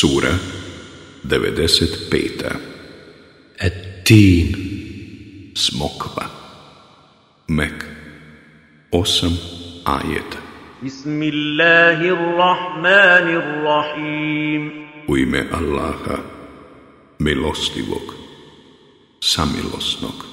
Sura 95. Etin Smokva. Mek. 8 ajeta. Bismillahirrahmanirrahim. U ime Allaha milostivog samilosnog.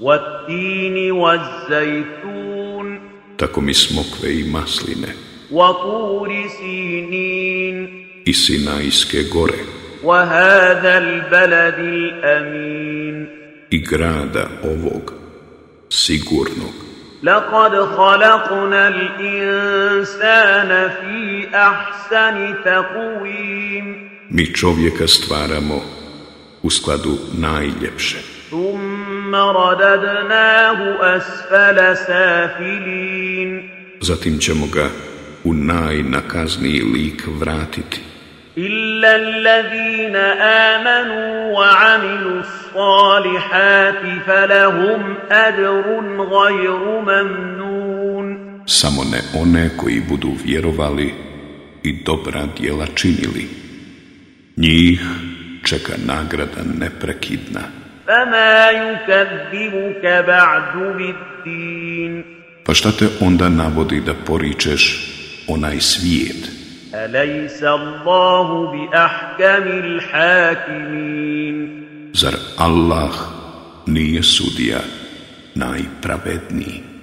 Wattini wazzajtun Tako mi smokve i masline. Waturi sinin I Sinajske gore وهذا البلد الأمين I grada ovog Sigurnog لقد خلقنا الإنسان في أحسن تقويم Mi čovjeka stvaramo u skladu najljepše ثم رددناه أسفل سافلين Zatim ćemo ga u najnakazniji lik vratiti إلا الذين آمنوا وعملوا الصالحات فلهم أجر غير ممنون Samo ne one koji budu vjerovali i dobra djela činili. Njih čeka nagrada neprekidna. فما يكذبك بعد بالدين Pa šta te onda navodi da poričeš onaj svijet? أليس الله بأحكم الحاكمين؟ زر الله نيه